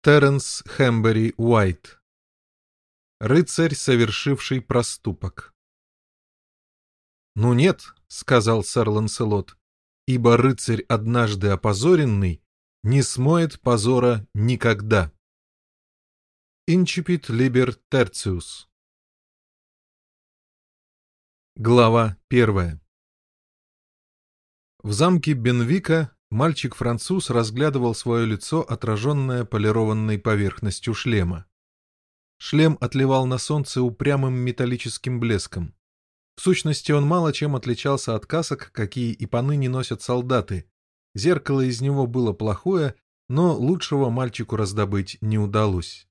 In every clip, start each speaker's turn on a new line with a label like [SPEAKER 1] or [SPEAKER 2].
[SPEAKER 1] Теренс Хэмбери Уайт. Рыцарь, совершивший проступок. «Ну нет», — сказал сэр Ланселот, — «ибо рыцарь, однажды опозоренный, не смоет позора никогда». Инчипит либер терциус Глава первая. В замке Бенвика мальчик-француз разглядывал свое лицо, отраженное полированной поверхностью шлема. Шлем отливал на солнце упрямым металлическим блеском. В сущности, он мало чем отличался от касок, какие и поныне носят солдаты. Зеркало из него было плохое, но лучшего мальчику раздобыть не удалось.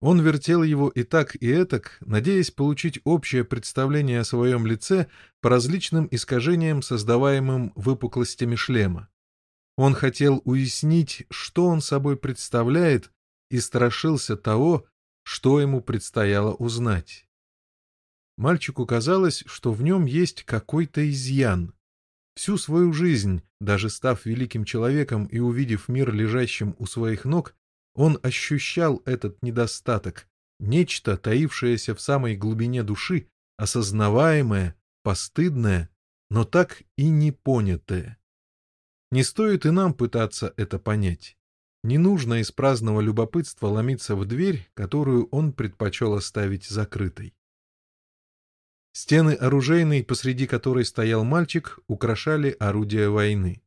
[SPEAKER 1] Он вертел его и так, и этак, надеясь получить общее представление о своем лице по различным искажениям, создаваемым выпуклостями шлема. Он хотел уяснить, что он собой представляет, и страшился того, что ему предстояло узнать. Мальчику казалось, что в нем есть какой-то изъян. Всю свою жизнь, даже став великим человеком и увидев мир лежащим у своих ног, он ощущал этот недостаток, нечто, таившееся в самой глубине души, осознаваемое, постыдное, но так и не понятое. Не стоит и нам пытаться это понять. Не нужно из праздного любопытства ломиться в дверь, которую он предпочел оставить закрытой. Стены оружейной, посреди которой стоял мальчик, украшали орудия войны.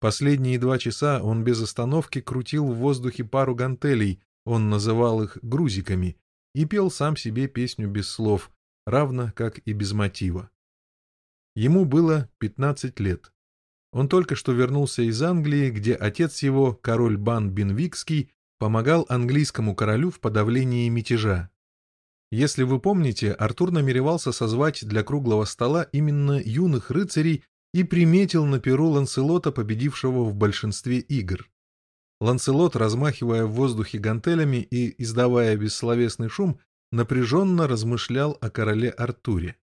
[SPEAKER 1] Последние два часа он без остановки крутил в воздухе пару гантелей, он называл их грузиками, и пел сам себе песню без слов, равно как и без мотива. Ему было пятнадцать лет. Он только что вернулся из Англии, где отец его, король Бан Бенвикский, помогал английскому королю в подавлении мятежа. Если вы помните, Артур намеревался созвать для круглого стола именно юных рыцарей и приметил на перу Ланселота, победившего в большинстве игр. Ланселот, размахивая в воздухе гантелями и издавая бессловесный шум, напряженно размышлял о короле Артуре.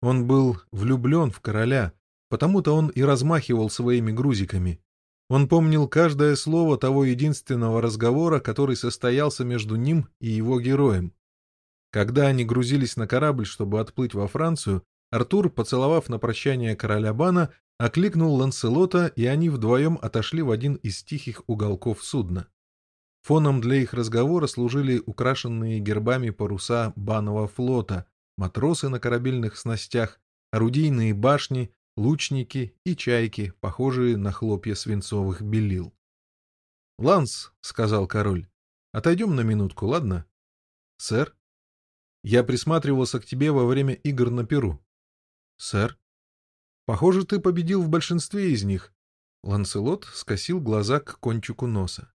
[SPEAKER 1] Он был влюблен в короля, Потому-то он и размахивал своими грузиками. Он помнил каждое слово того единственного разговора, который состоялся между ним и его героем. Когда они грузились на корабль, чтобы отплыть во Францию, Артур, поцеловав на прощание короля Бана, окликнул Ланселота, и они вдвоем отошли в один из тихих уголков судна. Фоном для их разговора служили украшенные гербами паруса Банного флота, матросы на корабельных снастях, орудийные башни, лучники и чайки, похожие на хлопья свинцовых белил. — Ланс, — сказал король, — отойдем на минутку, ладно? — Сэр? — Я присматривался к тебе во время игр на Перу. — Сэр? — Похоже, ты победил в большинстве из них. Ланселот скосил глаза к кончику носа.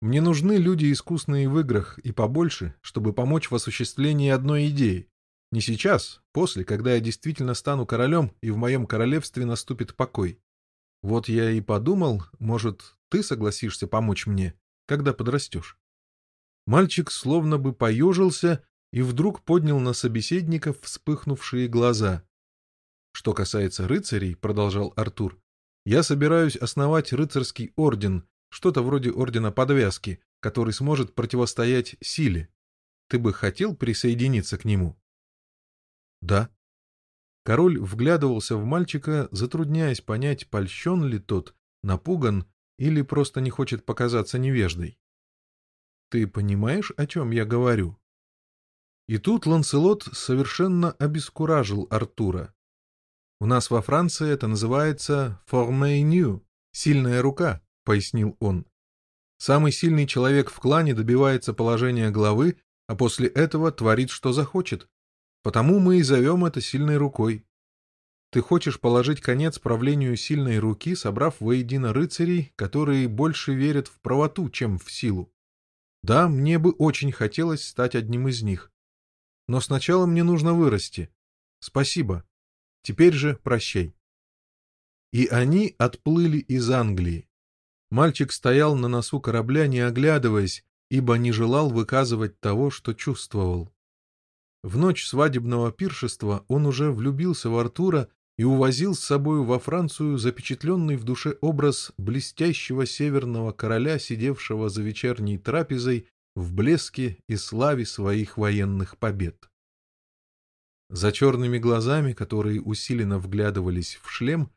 [SPEAKER 1] Мне нужны люди, искусные в играх, и побольше, чтобы помочь в осуществлении одной идеи. Не сейчас, после, когда я действительно стану королем, и в моем королевстве наступит покой. Вот я и подумал, может, ты согласишься помочь мне, когда подрастешь. Мальчик словно бы поежился и вдруг поднял на собеседников вспыхнувшие глаза. Что касается рыцарей, продолжал Артур, я собираюсь основать рыцарский орден, что-то вроде ордена подвязки, который сможет противостоять силе. Ты бы хотел присоединиться к нему? Да. Король вглядывался в мальчика, затрудняясь понять, польщен ли тот, напуган или просто не хочет показаться невеждой. Ты понимаешь, о чем я говорю? И тут Ланселот совершенно обескуражил Артура. У нас во Франции это называется «formé сильная рука, пояснил он. Самый сильный человек в клане добивается положения главы, а после этого творит, что захочет. Потому мы и зовем это сильной рукой. Ты хочешь положить конец правлению сильной руки, собрав воедино рыцарей, которые больше верят в правоту, чем в силу. Да, мне бы очень хотелось стать одним из них. Но сначала мне нужно вырасти. Спасибо. Теперь же прощай. И они отплыли из Англии. Мальчик стоял на носу корабля, не оглядываясь, ибо не желал выказывать того, что чувствовал. В ночь свадебного пиршества он уже влюбился в Артура и увозил с собою во Францию запечатленный в душе образ блестящего северного короля, сидевшего за вечерней трапезой в блеске и славе своих военных побед. За черными глазами, которые усиленно вглядывались в шлем,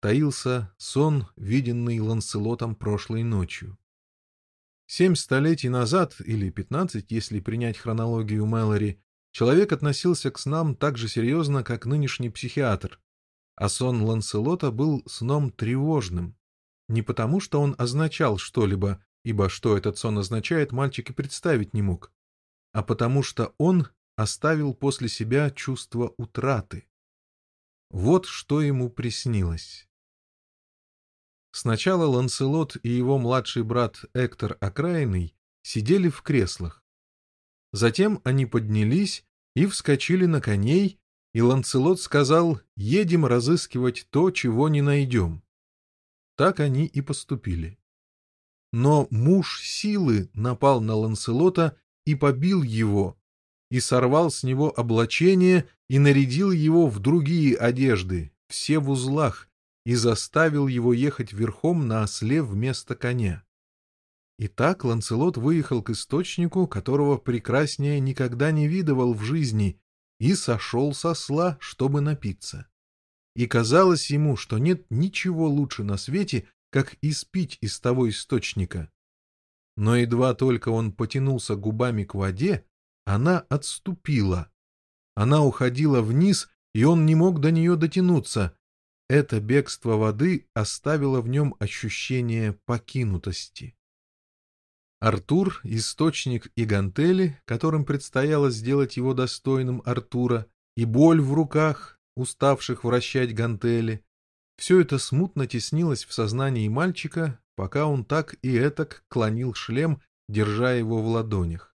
[SPEAKER 1] таился сон, виденный Ланселотом прошлой ночью. Семь столетий назад, или пятнадцать, если принять хронологию Мэлори, человек относился к снам так же серьезно, как нынешний психиатр, а сон Ланселота был сном тревожным. Не потому, что он означал что-либо, ибо что этот сон означает, мальчик и представить не мог, а потому что он оставил после себя чувство утраты. Вот что ему приснилось. Сначала Ланселот и его младший брат Эктор Окраиный сидели в креслах. Затем они поднялись и вскочили на коней и Ланцелот сказал «Едем разыскивать то, чего не найдем». Так они и поступили. Но муж силы напал на Ланцелота и побил его, и сорвал с него облачение и нарядил его в другие одежды, все в узлах, и заставил его ехать верхом на осле вместо коня. И так Ланцелот выехал к источнику, которого прекраснее никогда не видывал в жизни, и сошел со сла, чтобы напиться. И казалось ему, что нет ничего лучше на свете, как испить из того источника. Но едва только он потянулся губами к воде, она отступила. Она уходила вниз, и он не мог до нее дотянуться. Это бегство воды оставило в нем ощущение покинутости. Артур, источник и гантели, которым предстояло сделать его достойным Артура, и боль в руках, уставших вращать гантели, все это смутно теснилось в сознании мальчика, пока он так и этак клонил шлем, держа его в ладонях.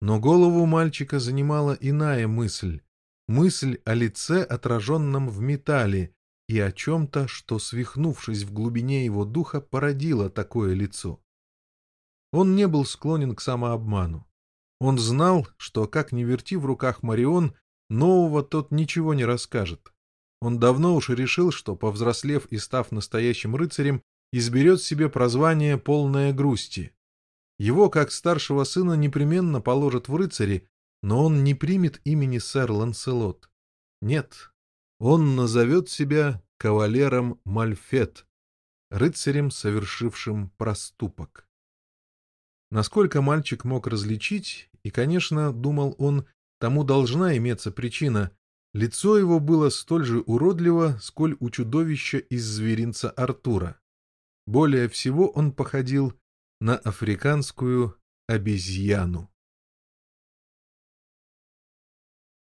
[SPEAKER 1] Но голову мальчика занимала иная мысль, мысль о лице, отраженном в металле, и о чем-то, что, свихнувшись в глубине его духа, породило такое лицо. Он не был склонен к самообману. Он знал, что, как ни верти в руках Марион, нового тот ничего не расскажет. Он давно уж решил, что, повзрослев и став настоящим рыцарем, изберет себе прозвание «полная грусти». Его, как старшего сына, непременно положат в рыцари, но он не примет имени сэр Ланселот. Нет, он назовет себя кавалером Мальфет, рыцарем, совершившим проступок. Насколько мальчик мог различить, и, конечно, думал он, тому должна иметься причина, лицо его было столь же уродливо, сколь у чудовища из зверинца Артура. Более всего он походил на африканскую обезьяну.